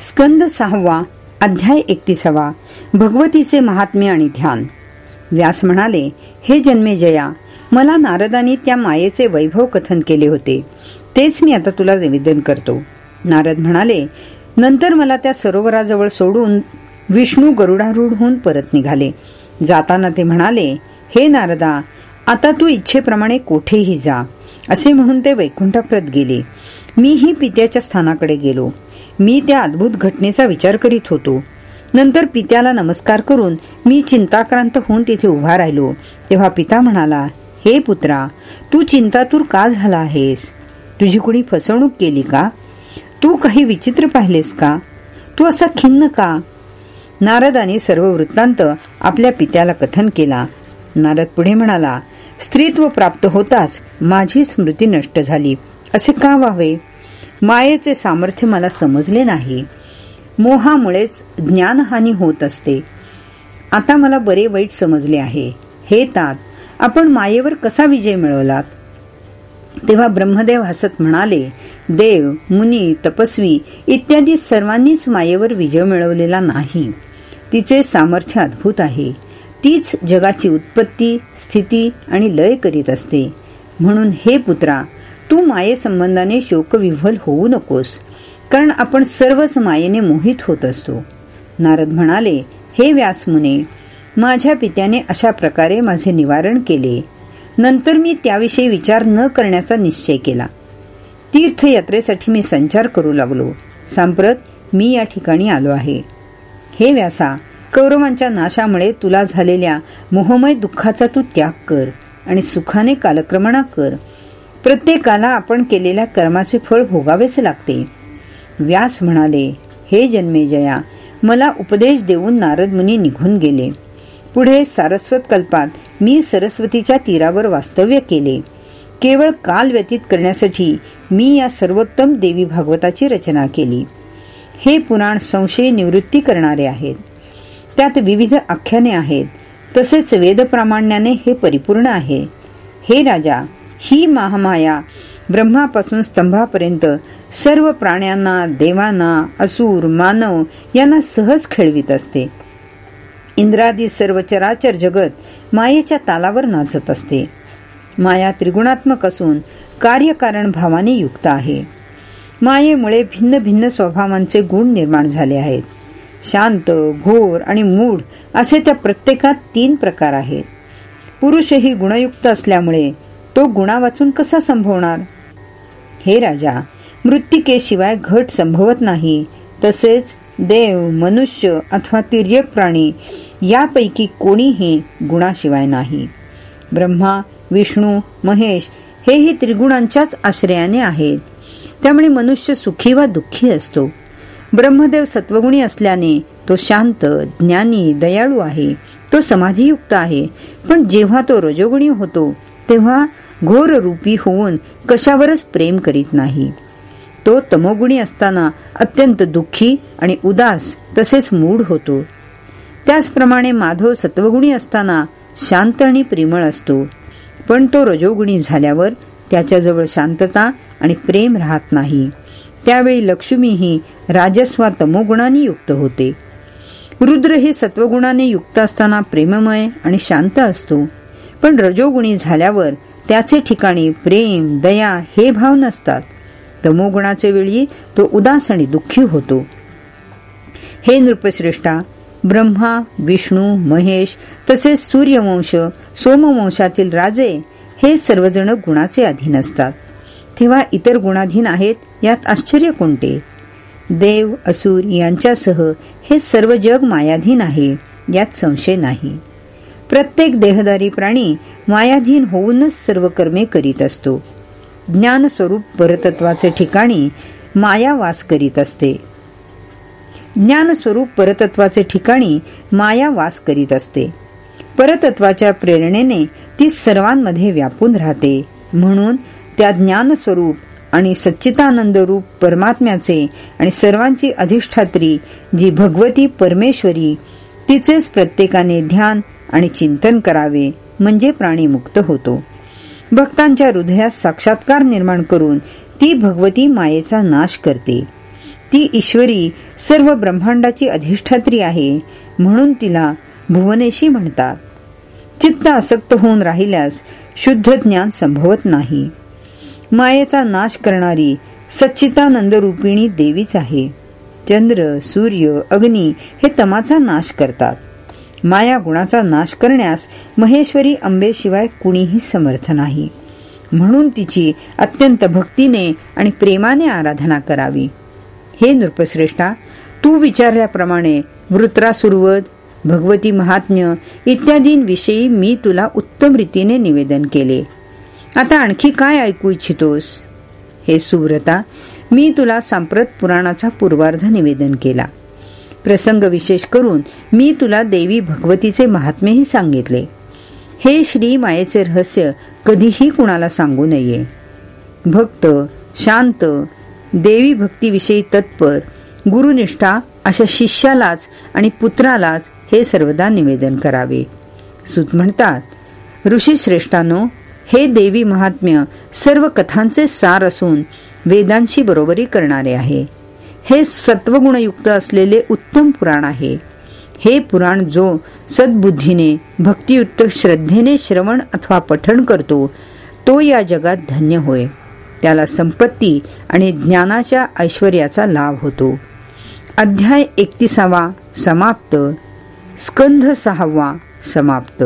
स्कंद सहावा अध्याय एकतीसावा भगवतीचे महात्म्य आणि ध्यान. व्यास म्हणाले हे जन्मे जया मला नारदानी त्या मायेचे वैभव कथन केले होते. तेच मी आता तुला निवेदन करतो. नारद म्हणाले नंतर मला त्या सरोवराजवळ सोडून विष्णू गरुडारूढ होऊन परत निघाले. जाताना ते म्हणाले हे नारदा आता तू इच्छेप्रमाणे कोठेही जा. असे म्हणून ते वैकुंठाप्रत गेले. मीही पित्याच्या स्थानाकडे गेलो. मी त्या अद्भुत घटनेचा विचार करीत होतो. नंतर पित्याला नमस्कार करून मी चिंताक्रांत होऊन तिथे उभा राहिलो. तेव्हा पिता म्हणाला हे पुत्रा तू चिंतातूर का झाला आहेस? तुझी कुणी फसवणूक केली का? तू काही विचित्र पाहिलेस का? तू असा खिन्न का? नारदाने सर्व वृत्तांत आपल्या पित्याला कथन केला. नारद पुढे म्हणाला स्त्रीत्व प्राप्त होताच माझी स्मृती नष्ट झाली. असे का व्हावे? मायेचे सामर्थ्य मला समजले नाही. मोहामुळेच ज्ञानहानी होत असते. आता मला बरे वाईट समजले आहे. हे तात आपण मायेवर कसा विजय मिळवलात? तेव्हा ब्रह्मदेव हसत म्हणाले देव मुनी तपस्वी इत्यादी सर्वांनीच मायेवर विजय मिळवलेला नाही. तिचे सामर्थ्य अद्भुत आहे. तीच जगाची उत्पत्ती स्थिती आणि लय करीत असते. म्हणून हे पुत्रा तू माये संबंधाने शोकविव्हल होऊ नकोस कारण आपण सर्वच मायेने मोहित होत असतो. नारद म्हणाले हे व्यास मुने माझ्या पित्याने अशा प्रकारे माझे निवारण केले. नंतर मी त्याविषयी विचार न करण्याचा निश्चय केला. तीर्थयात्रेसाठी मी संचार करू लागलो. सांप्रत मी या ठिकाणी आलो आहे. हे व्यासा कौरवांच्या नाशामुळे तुला झालेल्या मोहमय दुःखाचा तू त्याग कर आणि सुखाने कालक्रमणा कर. प्रत्येकाला आपण केलेल्या कर्माचे फळ भोगावेच लागते. व्यास म्हणाले हे जन्मे जया मला उपदेश देऊन नारद मुनी निघून गेले. पुढे सारस्वत कल्पात मी सरस्वतीच्या तीरावर वास्तव्य केले. केवळ काल व्यतीत करण्यासाठी मी या सर्वोत्तम देवी भागवताची रचना केली. हे पुराण संशय निवृत्ती करणारे आहेत. त्यात विविध आख्याने आहेत. तसेच वेदप्रामाण्याने हे परिपूर्ण आहे. हे राजा ही महामाया ब्रह्मापासून स्तंभापर्यंत सर्व प्राण्यांना देवांना असुर मानव यांना सहज खेळवीत असते. इंद्रादी सर्व चराचर जगत मायेच्या तालावर नाचत असते. माया त्रिगुणात्मक असून कार्यकारण भावाने युक्त आहे. मायेमुळे भिन्न भिन्न स्वभावांचे गुण निर्माण झाले आहेत. शांत घोर आणि मूढ असे त्या प्रत्येकात तीन प्रकार आहेत. पुरुषही गुणयुक्त असल्यामुळे तो गुणा वाचून कसा संभवणार? हे राजा मृत्तिकेशिवाय घट संभवत नाही. तसेच देव मनुष्य अथवा तिर्यक प्राणी यापैकी कोणीही गुणाशिवाय नाही. ब्रह्मा विष्णू महेश हेही त्रिगुणांच्याच आश्रयाने आहेत. त्यामुळे मनुष्य सुखी वा दुःखी असतो. ब्रह्मदेव सत्वगुणी असल्याने तो शांत ज्ञानी दयाळू आहे. तो समाधीयुक्त आहे. पण जेव्हा तो रजोगुणी होतो तेव्हा घोर रूपी होऊन कशावरच प्रेम करीत नाही. तो तमोगुणी असताना अत्यंत दुःखी आणि उदास तसेच मूढ होतो. त्याचप्रमाणे माधव सत्वगुणी असताना शांत आणि प्रेमळ असतो. पण तो रजोगुणी झाल्यावर त्याच्याजवळ शांतता आणि प्रेम राहत नाही. त्यावेळी लक्ष्मीही राजस्वा तमोगुणाने युक्त होते. रुद्र ही सत्वगुणाने युक्त असताना प्रेममय आणि शांत असतो. पण रजोगुणी झाल्यावर त्याचे ठिकाणी प्रेम दया हे भाव नसतात. तमोगुणाचे वेळी तो उदास आणि दुःखी होतो. हे नृपश्रेष्ठा ब्रह्मा विष्णू महेश तसेच सूर्यवंश सोमवंशातील राजे हे सर्वजण गुणाचे अधीन असतात. तेव्हा इतर गुणाधीन आहेत यात आश्चर्य कोणते? देव असुर यांच्यासह हे सर्व जग मायाधीन आहे यात संशय नाही. प्रत्येक देहदारी प्राणी मायाधीन होऊनच सर्व कर्मे करीत असतो. ज्ञान स्वरूप परतत्वाचे ठिकाणी माया वास करीत असते. ज्ञान स्वरूप परतत्वाचे ठिकाणी माया वास करीत असते. परतत्वाच्या प्रेरणेने ती सर्वांमध्ये व्यापून राहते. म्हणून त्या ज्ञान स्वरूप आणि सच्चितानंद रूप परमात्म्याचे आणि सर्वांची अधिष्ठात्री जी भगवती परमेश्वरी तिचेच प्रत्येकाने ध्यान आणि चिंतन करावे म्हणजे प्राणी मुक्त होतो. भक्तांच्या हृदयात साक्षात्कार निर्माण करून ती भगवती मायेचा नाश करते. ती ईश्वरी सर्व ब्रह्मांडाची अधिष्ठात्री आहे म्हणून तिला भुवनेशी म्हणतात. चित्त आसक्त होऊन राहिल्यास शुद्ध ज्ञान संभवत नाही. मायेचा नाश करणारी सच्चितानंद रूपिणी देवीच आहे. चंद्र सूर्य अग्नी हे तमाचा नाश करतात. माया गुणाचा नाश करण्यास महेश्वरी अंबेशिवाय कुणीही समर्थ नाही. म्हणून तिची अत्यंत भक्तीने आणि प्रेमाने आराधना करावी. हे नृपश्रेष्ठा तू विचारल्याप्रमाणे वृत्रासुरवत भगवती महात्म्य इत्यादींविषयी मी तुला उत्तम रीतीने निवेदन केले. आता आणखी काय ऐकू इच्छितोस? हे सुव्रता मी तुला सांप्रत पुराणाचा पूर्वार्ध निवेदन केला. प्रसंग विशेष करून मी तुला देवी भगवतीचे महात्मेही सांगितले. हे श्री मायेचे रहस्य कधीही कुणाला सांगू नये. भक्त शांत देवी भक्तीविषयी तत्पर गुरुनिष्ठा अशा शिष्यालाच आणि पुत्रालाच हे सर्वदा निवेदन करावे. सुत म्हणतात ऋषी श्रेष्ठानो हे देवी महात्म्य सर्व कथांचे सार असून वेदांशी बरोबरी करणारे आहे. हे सत्वगुणयुक्त असलेले उत्तम पुराण आहे. हे पुराण जो सद्बुद्धीने भक्तियुक्त श्रद्धेने श्रवण अथवा पठण करतो तो या जगात धन्य होय. त्याला संपत्ती आणि ज्ञानाच्या ऐश्वर्याचा लाभ होतो. अध्याय एकतीसावा समाप्त. स्कंध सहावा समाप्त.